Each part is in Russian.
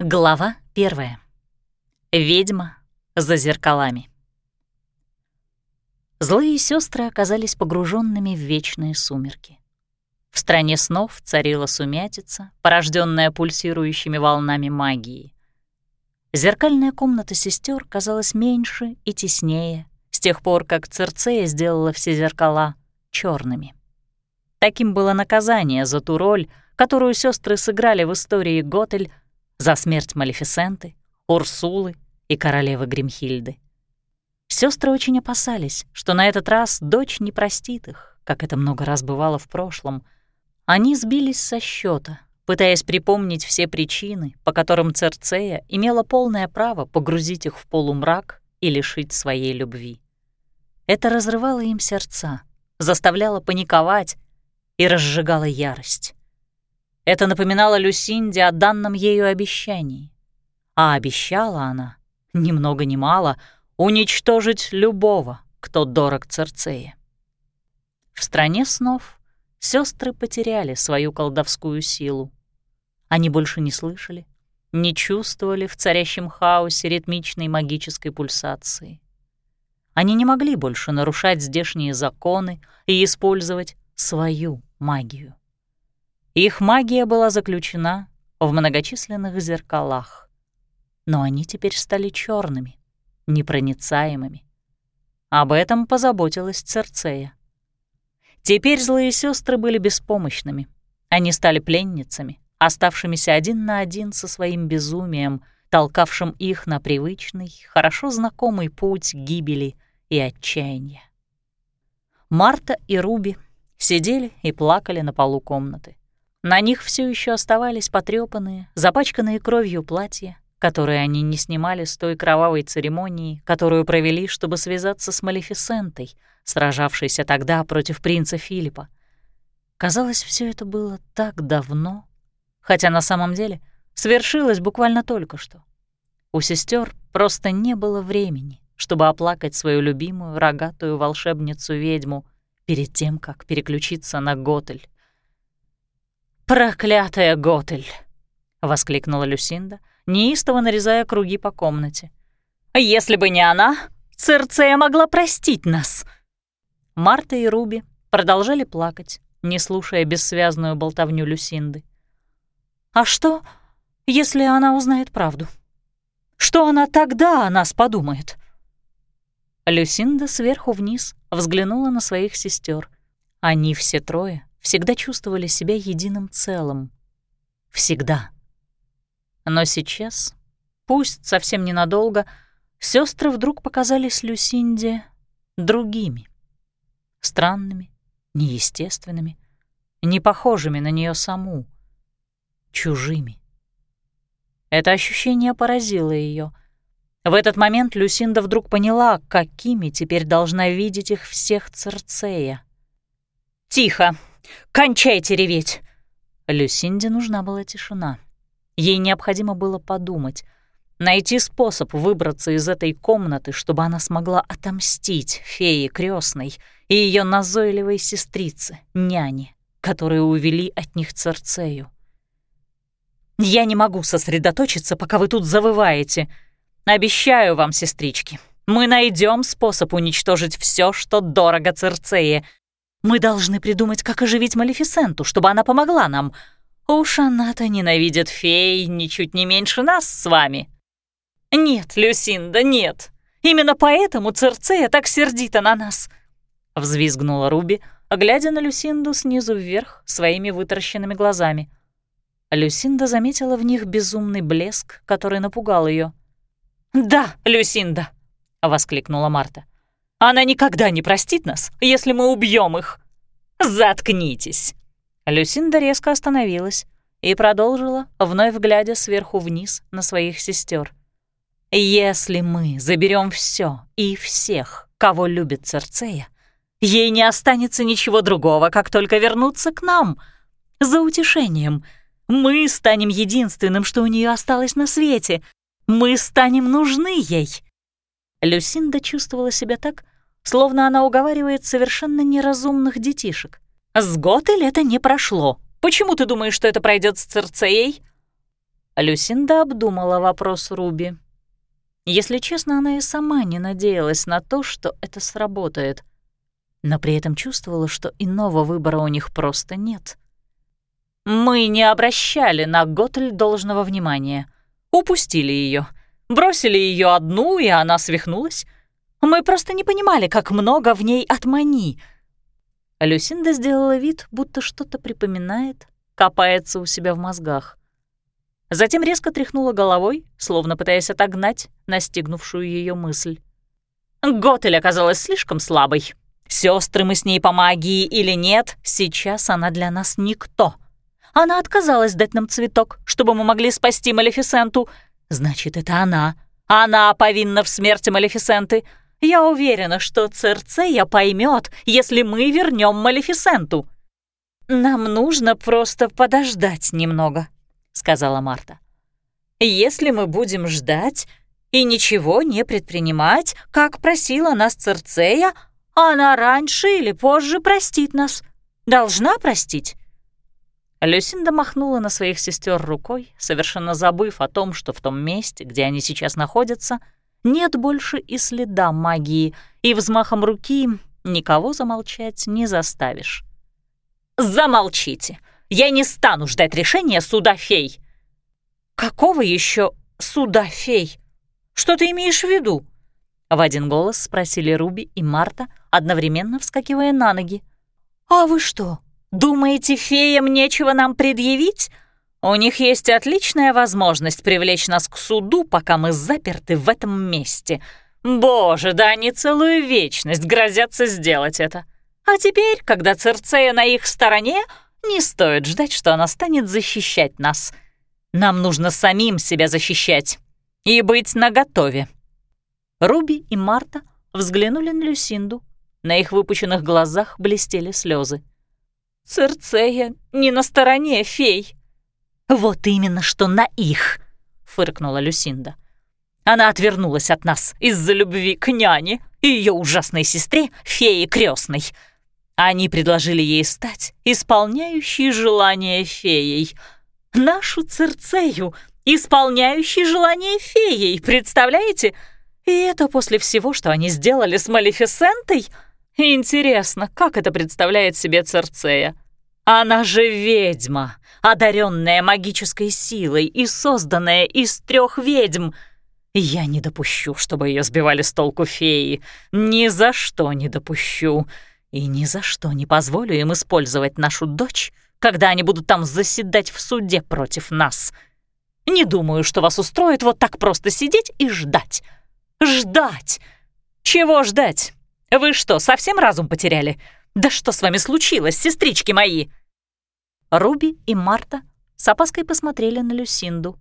Глава первая. Ведьма за зеркалами. Злые сестры оказались погруженными в вечные сумерки. В стране снов царила сумятица, порожденная пульсирующими волнами магии. Зеркальная комната сестер казалась меньше и теснее с тех пор, как Церцея сделала все зеркала черными. Таким было наказание за ту роль, которую сестры сыграли в истории Готель за смерть Малефисенты, Урсулы и королевы Гримхильды. Сестры очень опасались, что на этот раз дочь не простит их, как это много раз бывало в прошлом. Они сбились со счета, пытаясь припомнить все причины, по которым Церцея имела полное право погрузить их в полумрак и лишить своей любви. Это разрывало им сердца, заставляло паниковать и разжигало ярость. Это напоминало Люсинде о данном ею обещании. А обещала она, ни много ни мало, уничтожить любого, кто дорог Церцее. В стране снов сестры потеряли свою колдовскую силу. Они больше не слышали, не чувствовали в царящем хаосе ритмичной магической пульсации. Они не могли больше нарушать здешние законы и использовать свою магию. Их магия была заключена в многочисленных зеркалах. Но они теперь стали черными, непроницаемыми. Об этом позаботилась Церцея. Теперь злые сестры были беспомощными. Они стали пленницами, оставшимися один на один со своим безумием, толкавшим их на привычный, хорошо знакомый путь гибели и отчаяния. Марта и Руби сидели и плакали на полу комнаты. На них все еще оставались потрепанные, запачканные кровью платья, которые они не снимали с той кровавой церемонии, которую провели, чтобы связаться с Малефисентой, сражавшейся тогда против принца Филиппа. Казалось, все это было так давно, хотя на самом деле свершилось буквально только что. У сестер просто не было времени, чтобы оплакать свою любимую рогатую волшебницу-ведьму перед тем, как переключиться на Готель. «Проклятая Готель!» — воскликнула Люсинда, неистово нарезая круги по комнате. «Если бы не она, Церцея могла простить нас!» Марта и Руби продолжали плакать, не слушая бессвязную болтовню Люсинды. «А что, если она узнает правду? Что она тогда о нас подумает?» Люсинда сверху вниз взглянула на своих сестер. Они все трое всегда чувствовали себя единым целым. Всегда. Но сейчас, пусть совсем ненадолго, сестры вдруг показались Люсинде другими. Странными, неестественными, не похожими на нее саму, чужими. Это ощущение поразило ее. В этот момент Люсинда вдруг поняла, какими теперь должна видеть их всех Церцея. «Тихо!» Кончайте реветь!» Люсинде нужна была тишина. Ей необходимо было подумать, найти способ выбраться из этой комнаты, чтобы она смогла отомстить фее крестной и ее назойливой сестрице, няне, которые увели от них Церцею. «Я не могу сосредоточиться, пока вы тут завываете. Обещаю вам, сестрички, мы найдем способ уничтожить все, что дорого Церцее, мы должны придумать, как оживить Малефисенту, чтобы она помогла нам. Уж она-то ненавидит фей ничуть не меньше нас с вами». «Нет, Люсинда, нет. Именно поэтому Церцея так сердита на нас», — взвизгнула Руби, глядя на Люсинду снизу вверх своими вытаращенными глазами. Люсинда заметила в них безумный блеск, который напугал ее. «Да, Люсинда!» — воскликнула Марта. Она никогда не простит нас, если мы убьем их. Заткнитесь!» Люсинда резко остановилась и продолжила, вновь глядя сверху вниз на своих сестер. «Если мы заберем все и всех, кого любит Церцея, ей не останется ничего другого, как только вернуться к нам. За утешением. Мы станем единственным, что у нее осталось на свете. Мы станем нужны ей». Люсинда чувствовала себя так, словно она уговаривает совершенно неразумных детишек. «С Готель это не прошло. Почему ты думаешь, что это пройдет с Церцеей?» Люсинда обдумала вопрос Руби. Если честно, она и сама не надеялась на то, что это сработает, но при этом чувствовала, что иного выбора у них просто нет. Мы не обращали на Готель должного внимания, упустили ее, бросили ее одну, и она свихнулась. Мы просто не понимали, как много в ней отмани. Люсинда сделала вид, будто что-то припоминает, копается у себя в мозгах. Затем резко тряхнула головой, словно пытаясь отогнать настигнувшую ее мысль. Готель оказалась слишком слабой. Сестры мы с ней по магии или нет, сейчас она для нас никто. Она отказалась дать нам цветок, чтобы мы могли спасти Малефисенту. Значит, это она. Она повинна в смерти Малефисенты. Я уверена, что Церцея поймет, если мы вернем Малефисенту. Нам нужно просто подождать немного, сказала Марта. «Если мы будем ждать и ничего не предпринимать, как просила нас Церцея, она раньше или позже простит нас. Должна простить». Люсинда махнула на своих сестер рукой, совершенно забыв о том, что в том месте, где они сейчас находятся, нет больше и следа магии, и взмахом руки никого замолчать не заставишь. «Замолчите!» Я не стану ждать решения суда фей». «Какого еще суда фей? Что ты имеешь в виду?» В один голос спросили Руби и Марта, одновременно вскакивая на ноги. «А вы что, думаете, феям нечего нам предъявить? У них есть отличная возможность привлечь нас к суду, пока мы заперты в этом месте. Боже, да они целую вечность грозятся сделать это. А теперь, когда Церцея на их стороне, не стоит ждать, что она станет защищать нас. Нам нужно самим себя защищать и быть наготове. Руби и Марта взглянули на Люсинду. На их выпученных глазах блестели слезы. «Церцея не на стороне фей». «Вот именно, что на их», — фыркнула Люсинда. Она отвернулась от нас из-за любви к няне и ее ужасной сестре, фее крестной. Они предложили ей стать исполняющей желание феей. Нашу Цирцею, исполняющей желание феей, представляете? И это после всего, что они сделали с Малефисентой? Интересно, как это представляет себе Цирцея? Она же ведьма, одаренная магической силой и созданная из трех ведьм. Я не допущу, чтобы ее сбивали с толку феи. Ни за что не допущу. И ни за что не позволю им использовать нашу дочь, когда они будут там заседать в суде против нас. Не думаю, что вас устроит вот так просто сидеть и ждать. Ждать! Чего ждать? Вы что, совсем разум потеряли? Да что с вами случилось, сестрички мои?» Руби и Марта с опаской посмотрели на Люсинду.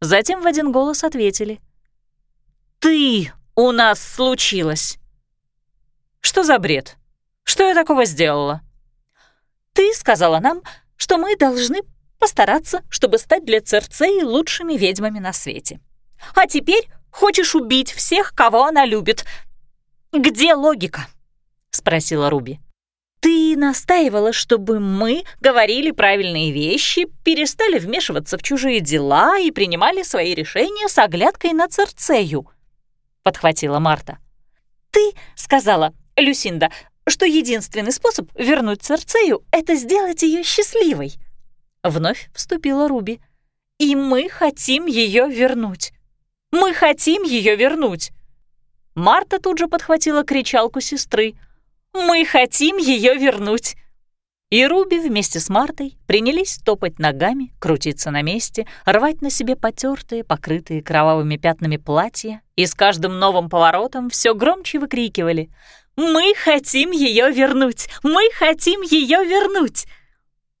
Затем в один голос ответили. «Ты у нас случилась!» «Что за бред?» Что я такого сделала?» «Ты сказала нам, что мы должны постараться, чтобы стать для Церцеи лучшими ведьмами на свете. А теперь хочешь убить всех, кого она любит. Где логика?» — спросила Руби. «Ты настаивала, чтобы мы говорили правильные вещи, перестали вмешиваться в чужие дела и принимали свои решения с оглядкой на Церцею», — подхватила Марта. «Ты сказала, Люсинда, что единственный способ вернуть Церцею — это сделать ее счастливой. Вновь вступила Руби. И мы хотим ее вернуть. Мы хотим ее вернуть. Марта тут же подхватила кричалку сестры. «Мы хотим ее вернуть!» И Руби вместе с Мартой принялись топать ногами, крутиться на месте, рвать на себе потертые, покрытые кровавыми пятнами платья, и с каждым новым поворотом все громче выкрикивали мы хотим ее вернуть! Мы хотим ее вернуть!»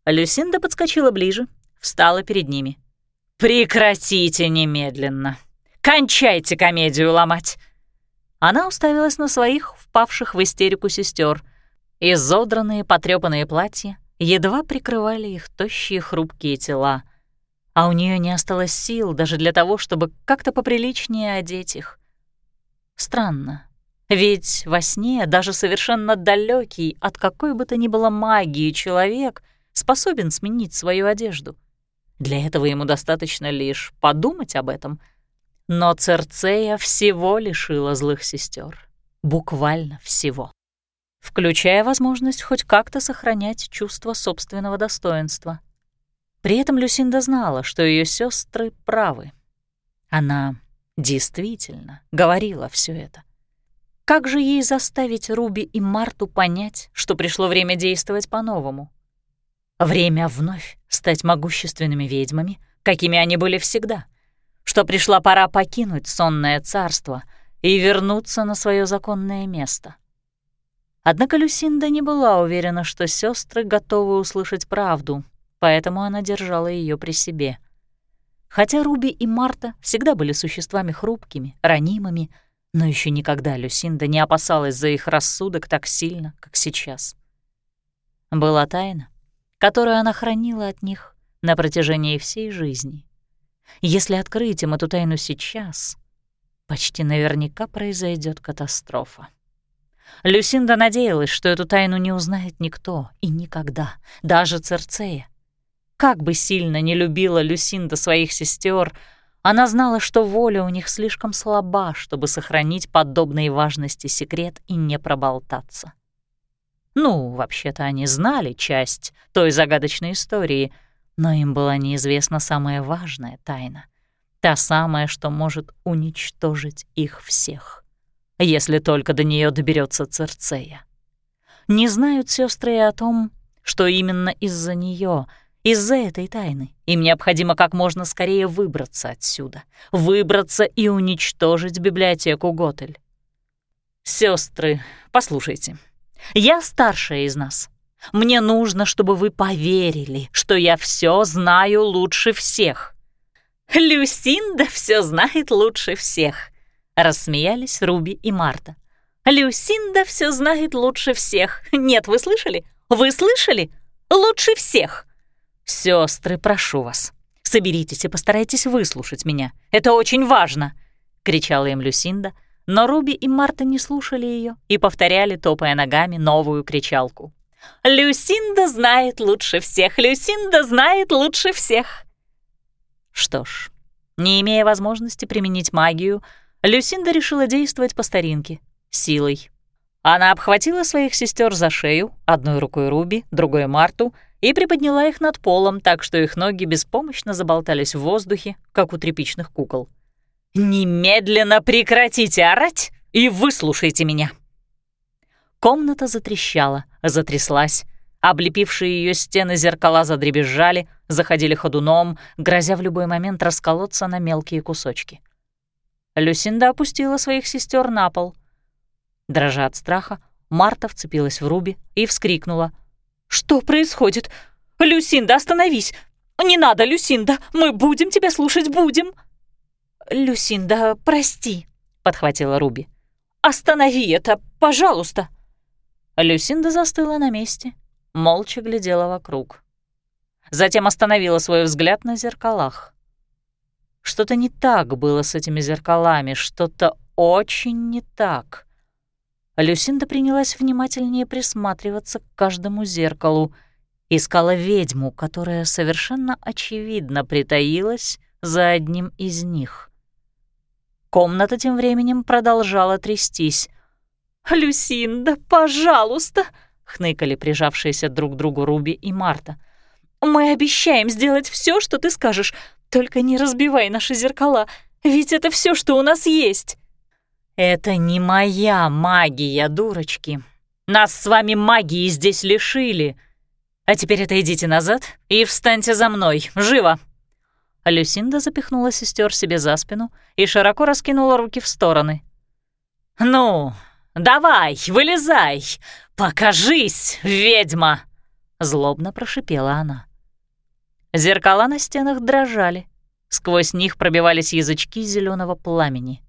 Люсинда подскочила ближе, встала перед ними. «Прекратите немедленно! Кончайте комедию ломать!» Она уставилась на своих, впавших в истерику сестер. Изодранные, потрёпанные платья едва прикрывали их тощие хрупкие тела, а у нее не осталось сил даже для того, чтобы как-то поприличнее одеть их. Странно, ведь во сне даже совершенно далекий от какой бы то ни было магии человек способен сменить свою одежду. Для этого ему достаточно лишь подумать об этом. Но Церцея всего лишила злых сестер, Буквально всего. Включая возможность хоть как-то сохранять чувство собственного достоинства. При этом Люсинда знала, что ее сестры правы. Она действительно говорила все это. Как же ей заставить Руби и Марту понять, что пришло время действовать по-новому? Время вновь стать могущественными ведьмами, какими они были всегда. Что пришла пора покинуть сонное царство и вернуться на свое законное место. Однако Люсинда не была уверена, что сестры готовы услышать правду, поэтому она держала ее при себе. Хотя Руби и Марта всегда были существами хрупкими, ранимыми, но еще никогда Люсинда не опасалась за их рассудок так сильно, как сейчас. Была тайна, которую она хранила от них на протяжении всей жизни. Если открыть им эту тайну сейчас, почти наверняка произойдет катастрофа. Люсинда надеялась, что эту тайну не узнает никто и никогда, даже Церцея. Как бы сильно не любила Люсинда своих сестер, она знала, что воля у них слишком слаба, чтобы сохранить подобной важности секрет и не проболтаться. Ну, вообще-то они знали часть той загадочной истории, но им была неизвестна самая важная тайна. Та самая, что может уничтожить их всех. Если только до нее доберется Церцея. Не знают сестры о том, что именно из-за нее, из-за этой тайны, им необходимо как можно скорее выбраться отсюда, выбраться и уничтожить библиотеку Готель. Сестры, послушайте, я старшая из нас. Мне нужно, чтобы вы поверили, что я все знаю лучше всех». «Люсинда все знает лучше всех», — рассмеялись Руби и Марта. «Люсинда все знает лучше всех. Нет, вы слышали? Вы слышали? Лучше всех!» Сестры, прошу вас, соберитесь и постарайтесь выслушать меня. Это очень важно!» — кричала им Люсинда, но Руби и Марта не слушали ее и повторяли, топая ногами, новую кричалку. «Люсинда знает лучше всех! Люсинда знает лучше всех!» Что ж, не имея возможности применить магию, Люсинда решила действовать по старинке, силой. Она обхватила своих сестер за шею, одной рукой Руби, другой Марту, и приподняла их над полом так, что их ноги беспомощно заболтались в воздухе, как у тряпичных кукол. «Немедленно прекратите орать и выслушайте меня!» Комната затрещала, затряслась. Облепившие ее стены зеркала задребезжали, заходили ходуном, грозя в любой момент расколоться на мелкие кусочки. Люсинда опустила своих сестер на пол. Дрожа от страха, Марта вцепилась в Руби и вскрикнула. «Что происходит? Люсинда, остановись! Не надо, Люсинда! Мы будем тебя слушать, будем!» «Люсинда, прости», — подхватила Руби. «Останови это, пожалуйста!» Люсинда застыла на месте, молча глядела вокруг. Затем остановила свой взгляд на зеркалах. Что-то не так было с этими зеркалами, что-то очень не так. Люсинда принялась внимательнее присматриваться к каждому зеркалу, искала ведьму, которая совершенно очевидно притаилась за одним из них. Комната тем временем продолжала трястись. «Люсинда, пожалуйста!» — хныкали прижавшиеся друг к другу Руби и Марта. «Мы обещаем сделать все, что ты скажешь, только не разбивай наши зеркала, ведь это все, что у нас есть». «Это не моя магия, дурочки. Нас с вами магии здесь лишили. А теперь отойдите назад и встаньте за мной, живо!» Люсинда запихнула сестер себе за спину и широко раскинула руки в стороны. «Ну, давай, вылезай! Покажись, ведьма!» Злобно прошипела она. Зеркала на стенах дрожали. Сквозь них пробивались язычки зеленого пламени.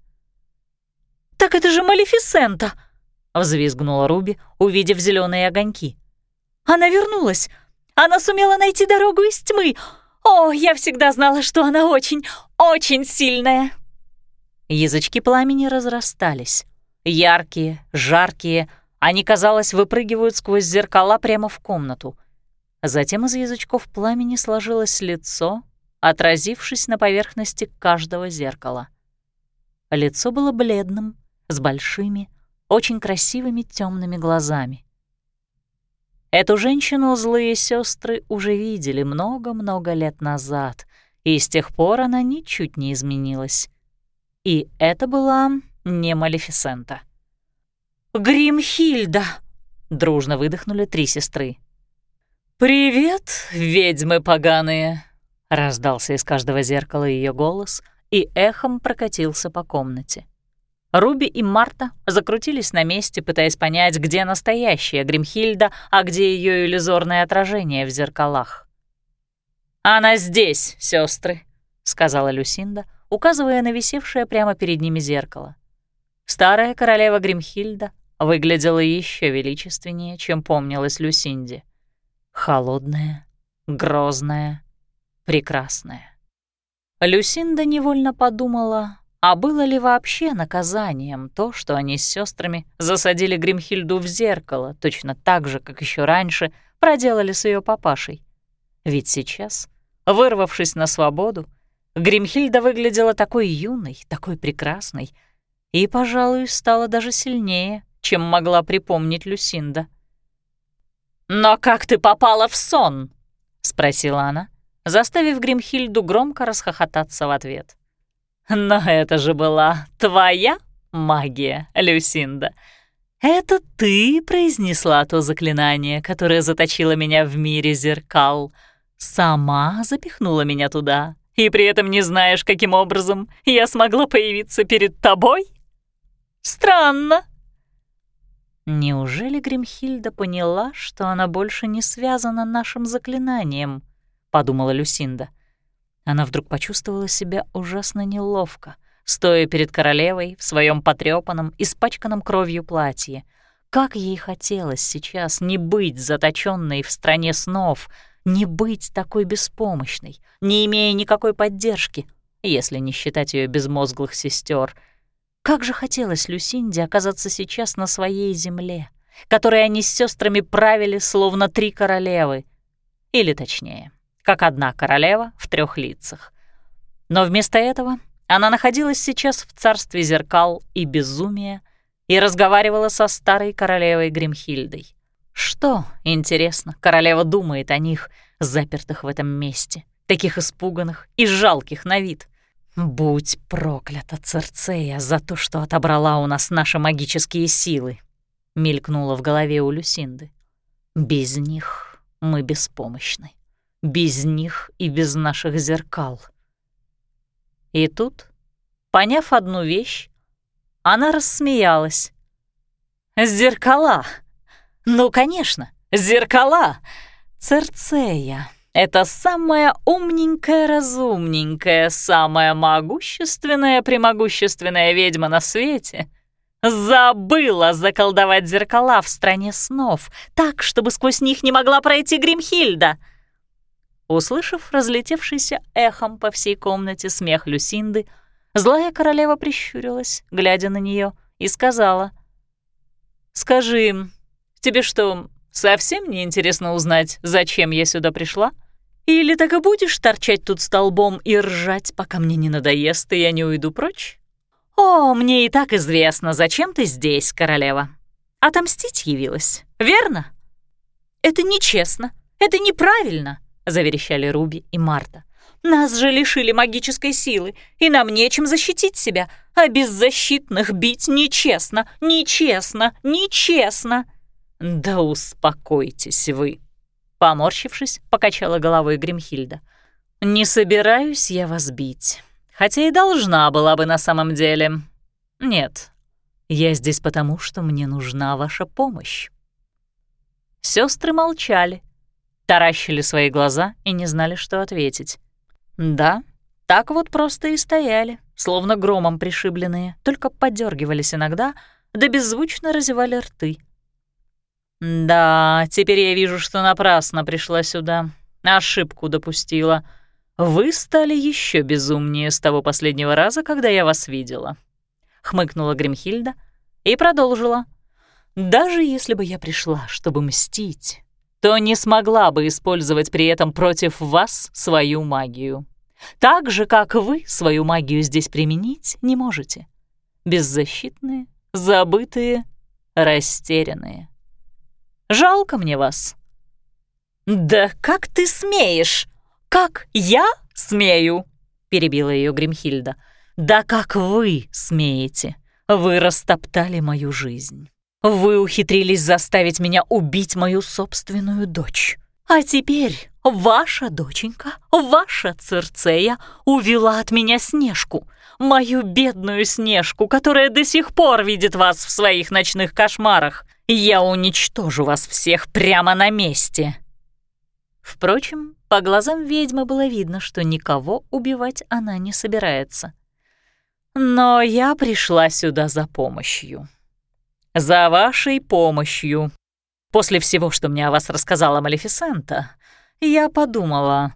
«Так это же Малефисента!» — взвизгнула Руби, увидев зеленые огоньки. «Она вернулась! Она сумела найти дорогу из тьмы! «О, я всегда знала, что она очень, очень сильная!» Язычки пламени разрастались. Яркие, жаркие, они, казалось, выпрыгивают сквозь зеркала прямо в комнату. Затем из язычков пламени сложилось лицо отразившись на поверхности каждого зеркала. Лицо было бледным, с большими, очень красивыми темными глазами. Эту женщину злые сестры уже видели много-много лет назад, и с тех пор она ничуть не изменилась. И это была не Малефисента. «Гримхильда!» — дружно выдохнули три сестры. «Привет, ведьмы поганые!» — раздался из каждого зеркала ее голос и эхом прокатился по комнате. Руби и Марта закрутились на месте, пытаясь понять, где настоящая Гримхильда, а где ее иллюзорное отражение в зеркалах. «Она здесь, сестры, сказала Люсинда, указывая на висевшее прямо перед ними зеркало. Старая королева Гримхильда выглядела еще величественнее, чем помнилась Люсинде. Холодная, грозная, прекрасная. Люсинда невольно подумала, а было ли вообще наказанием то, что они с сестрами засадили Гримхильду в зеркало, точно так же, как еще раньше проделали с ее папашей? Ведь сейчас, вырвавшись на свободу, Гримхильда выглядела такой юной, такой прекрасной и, пожалуй, стала даже сильнее, чем могла припомнить Люсинда. «Но как ты попала в сон?» — спросила она, заставив Гримхильду громко расхохотаться в ответ. Но это же была твоя магия, Люсинда. Это ты произнесла то заклинание, которое заточило меня в мире зеркал. Сама запихнула меня туда, и при этом не знаешь, каким образом я смогла появиться перед тобой? Странно. Неужели Гримхильда поняла, что она больше не связана нашим заклинанием? Подумала Люсинда. Она вдруг почувствовала себя ужасно неловко, стоя перед королевой в своем потрёпанном, испачканном кровью платье. Как ей хотелось сейчас не быть заточенной в стране снов, не быть такой беспомощной, не имея никакой поддержки, если не считать ее безмозглых сестер. Как же хотелось Люсинде оказаться сейчас на своей земле, которой они с сестрами правили словно три королевы. Или точнее, как одна королева в трех лицах. Но вместо этого она находилась сейчас в царстве зеркал и безумия и разговаривала со старой королевой Гримхильдой. Что, интересно, королева думает о них, запертых в этом месте, таких испуганных и жалких на вид? «Будь проклята, Церцея, за то, что отобрала у нас наши магические силы», — мелькнуло в голове у Люсинды. «Без них мы беспомощны» без них и без наших зеркал. И тут, поняв одну вещь, она рассмеялась. «Зеркала! Ну, конечно, зеркала! Церцея!» Это самая умненькая, разумненькая, самая могущественная, премогущественная ведьма на свете забыла заколдовать зеркала в стране снов, так, чтобы сквозь них не могла пройти Гримхильда. Услышав разлетевшийся эхом по всей комнате смех Люсинды, злая королева прищурилась, глядя на нее, и сказала, «Скажи, тебе что, совсем не интересно узнать, зачем я сюда пришла? Или так и будешь торчать тут столбом и ржать, пока мне не надоест, и я не уйду прочь? О, мне и так известно, зачем ты здесь, королева. Отомстить явилась, верно? Это нечестно, это неправильно» заверещали Руби и Марта. «Нас же лишили магической силы, и нам нечем защитить себя, а беззащитных бить нечестно, нечестно, нечестно!» «Да успокойтесь вы!» Поморщившись, покачала головой Гримхильда. «Не собираюсь я вас бить, хотя и должна была бы на самом деле. Нет, я здесь потому, что мне нужна ваша помощь». Сестры молчали, таращили свои глаза и не знали, что ответить. Да, так вот просто и стояли, словно громом пришибленные, только подергивались иногда, да беззвучно разевали рты. «Да, теперь я вижу, что напрасно пришла сюда. Ошибку допустила. Вы стали еще безумнее с того последнего раза, когда я вас видела», — хмыкнула Гримхильда и продолжила. «Даже если бы я пришла, чтобы мстить, то не смогла бы использовать при этом против вас свою магию. Так же, как вы свою магию здесь применить не можете. Беззащитные, забытые, растерянные. Жалко мне вас. «Да как ты смеешь? Как я смею?» — перебила ее Гримхильда. «Да как вы смеете? Вы растоптали мою жизнь. Вы ухитрились заставить меня убить мою собственную дочь. А теперь ваша доченька, ваша Цирцея, увела от меня Снежку, мою бедную Снежку, которая до сих пор видит вас в своих ночных кошмарах. Я уничтожу вас всех прямо на месте». Впрочем, по глазам ведьмы было видно, что никого убивать она не собирается. Но я пришла сюда за помощью. За вашей помощью. После всего, что мне о вас рассказала Малефисента, я подумала...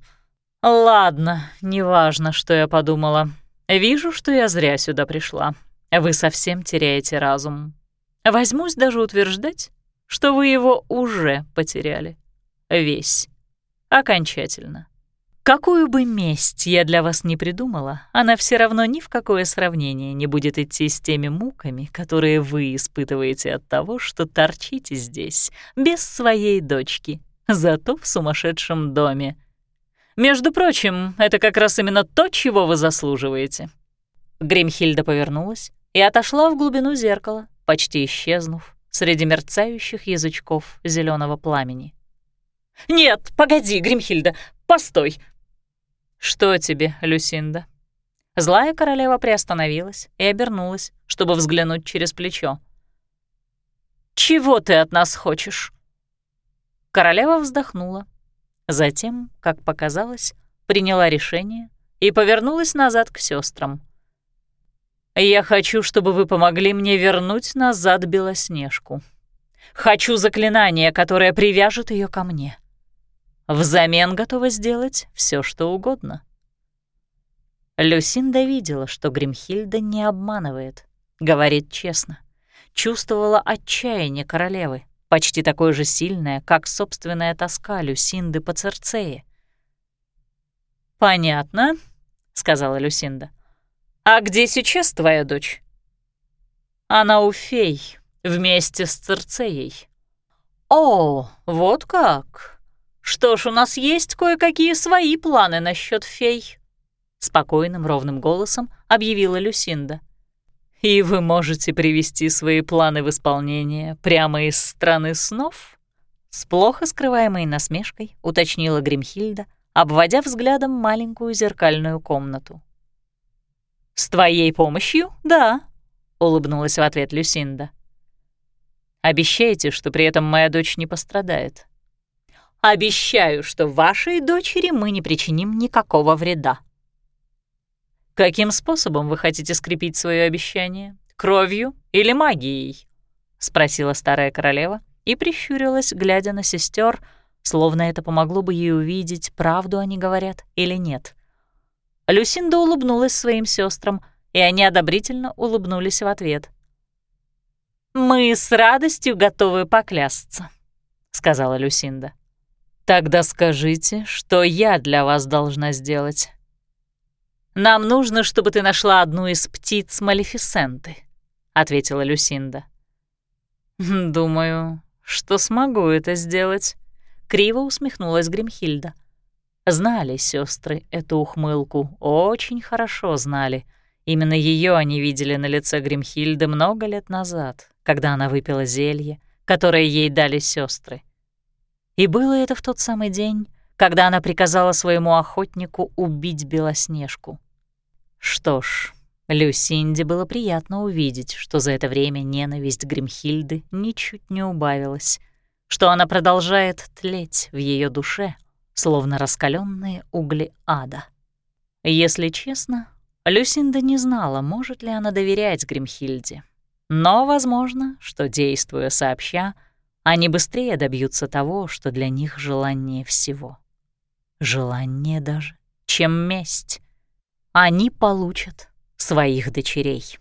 Ладно, неважно, что я подумала. Вижу, что я зря сюда пришла. Вы совсем теряете разум. Возьмусь даже утверждать, что вы его уже потеряли. Весь. Окончательно. Какую бы месть я для вас не придумала, она все равно ни в какое сравнение не будет идти с теми муками, которые вы испытываете от того, что торчите здесь, без своей дочки, зато в сумасшедшем доме. Между прочим, это как раз именно то, чего вы заслуживаете. Гримхильда повернулась и отошла в глубину зеркала, почти исчезнув среди мерцающих язычков зеленого пламени. «Нет, погоди, Гримхильда, постой!» «Что тебе, Люсинда?» Злая королева приостановилась и обернулась, чтобы взглянуть через плечо. «Чего ты от нас хочешь?» Королева вздохнула. Затем, как показалось, приняла решение и повернулась назад к сестрам. «Я хочу, чтобы вы помогли мне вернуть назад Белоснежку. Хочу заклинание, которое привяжет ее ко мне. Взамен готова сделать все, что угодно. Люсинда видела, что Гримхильда не обманывает, говорит честно. Чувствовала отчаяние королевы, почти такое же сильное, как собственная тоска Люсинды по Церцее. «Понятно», — сказала Люсинда. «А где сейчас твоя дочь?» «Она у фей, вместе с Церцеей». «О, вот как!» «Что ж, у нас есть кое-какие свои планы насчет фей», — спокойным ровным голосом объявила Люсинда. «И вы можете привести свои планы в исполнение прямо из страны снов?» С плохо скрываемой насмешкой уточнила Гримхильда, обводя взглядом маленькую зеркальную комнату. «С твоей помощью, да», — улыбнулась в ответ Люсинда. «Обещайте, что при этом моя дочь не пострадает», Обещаю, что вашей дочери мы не причиним никакого вреда». «Каким способом вы хотите скрепить свое обещание? Кровью или магией?» — спросила старая королева и прищурилась, глядя на сестер, словно это помогло бы ей увидеть, правду они говорят или нет. Люсинда улыбнулась своим сестрам, и они одобрительно улыбнулись в ответ. «Мы с радостью готовы поклясться», — сказала Люсинда. Тогда скажите, что я для вас должна сделать. Нам нужно, чтобы ты нашла одну из птиц Малефисенты, ответила Люсинда. Думаю, что смогу это сделать, криво усмехнулась Гримхильда. Знали сестры эту ухмылку, очень хорошо знали. Именно ее они видели на лице Гримхильды много лет назад, когда она выпила зелье, которое ей дали сестры. И было это в тот самый день, когда она приказала своему охотнику убить Белоснежку. Что ж, Люсинде было приятно увидеть, что за это время ненависть Гримхильды ничуть не убавилась, что она продолжает тлеть в ее душе, словно раскаленные угли ада. Если честно, Люсинда не знала, может ли она доверять Гримхильде. Но возможно, что, действуя сообща, они быстрее добьются того, что для них желание всего. Желание даже, чем месть. Они получат своих дочерей.